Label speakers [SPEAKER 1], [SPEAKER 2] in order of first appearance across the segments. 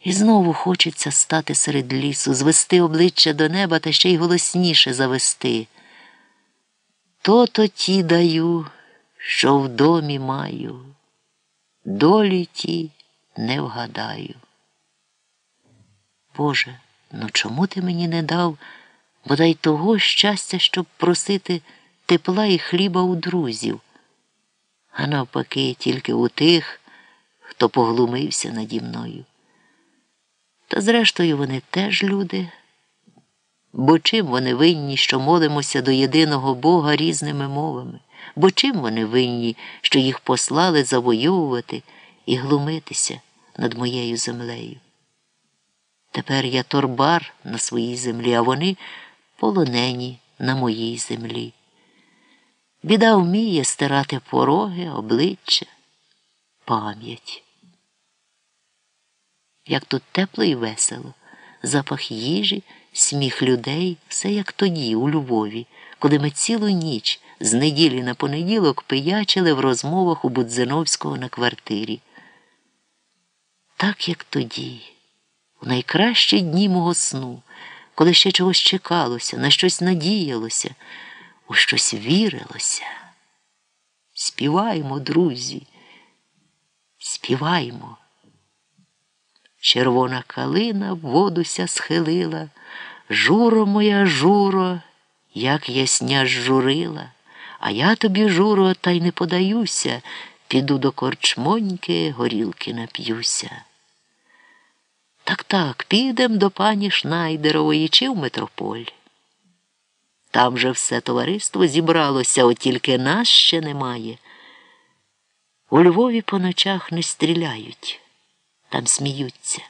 [SPEAKER 1] І знову хочеться стати серед лісу, звести обличчя до неба та ще й голосніше завести. То-то ті даю, що в домі маю, долі ті не вгадаю. Боже, ну чому ти мені не дав бодай того щастя, щоб просити тепла і хліба у друзів, а навпаки, тільки у тих, хто поглумився наді мною. Та зрештою вони теж люди. Бо чим вони винні, що молимося до єдиного Бога різними мовами? Бо чим вони винні, що їх послали завойовувати і глумитися над моєю землею? Тепер я торбар на своїй землі, а вони полонені на моїй землі. Біда вміє стирати пороги, обличчя, пам'ять. Як тут тепло і весело, запах їжі, сміх людей, все як тоді, у Львові, коли ми цілу ніч з неділі на понеділок пиячили в розмовах у Будзиновського на квартирі. Так, як тоді, у найкращі дні мого сну, коли ще чогось чекалося, на щось надіялося, у щось вірилося. Співаємо, друзі, співаємо. Червона калина водуся схилила, Журо моя, журо, як ясня журила, а я тобі, журо, та й не подаюся, піду до корчмоньки, горілки нап'юся. Так так, підем до пані Шнайдерової чи в метрополь. Там же все товариство зібралося, от тільки нас ще немає. У Львові по ночах не стріляють там сміються.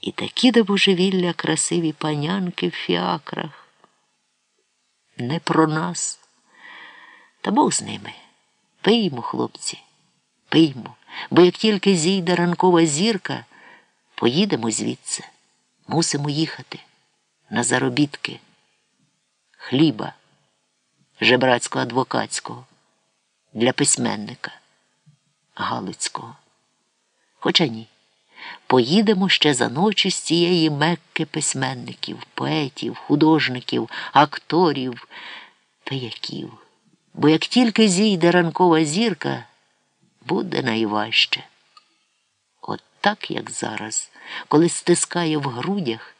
[SPEAKER 1] І такі до божевілля красиві панянки в фіакрах. Не про нас. Та Бог з ними. Пиймо, хлопці, пиймо, бо як тільки зійде ранкова зірка, поїдемо звідси, мусимо їхати на заробітки, хліба, жебрацько адвокатського для письменника Галицького. Хоча ні. Поїдемо ще за ночі з цієї мекки письменників, поетів, художників, акторів, пияків. Бо як тільки зійде ранкова зірка, буде найважче. От так, як зараз, коли стискає в грудях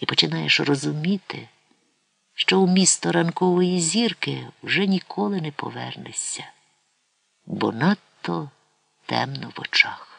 [SPEAKER 1] і починаєш розуміти, що у місто ранкової зірки вже ніколи не повернешся, бо надто темно в очах.